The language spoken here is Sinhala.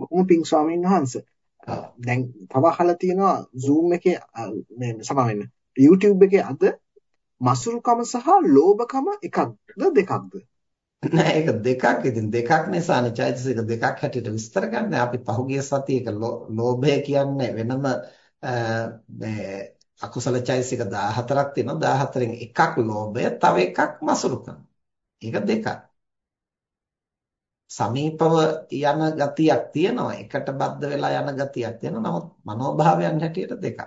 බොහොම පිං ස්වාමීන් වහන්සේ. දැන් තව අහලා තියෙනවා Zoom එකේ මේ සමා වෙන්න. YouTube එකේ අද මසුරුකම සහ ලෝභකම එකක්ද දෙකක්ද? නෑ ඒක දෙකක් ඉතින් දෙකක් නිසානේ චෛතසික දෙකක් හැටියට විස්තර ගන්න. අපි පහුගිය සතියේක ලෝභය කියන්නේ වෙනම මේ අකුසල චෛතසික 14ක් තියෙනවා. 14න් එකක් ලෝභය, තව එකක් මසුරුකම. ඒක දෙකක්. සමීපව යන ගතියක් තියෙනවා. එකට බද්ධ වෙලා යන ගතියක් තියෙනවා. නමුත් මනෝභාවයන් හැටියට දෙකක්.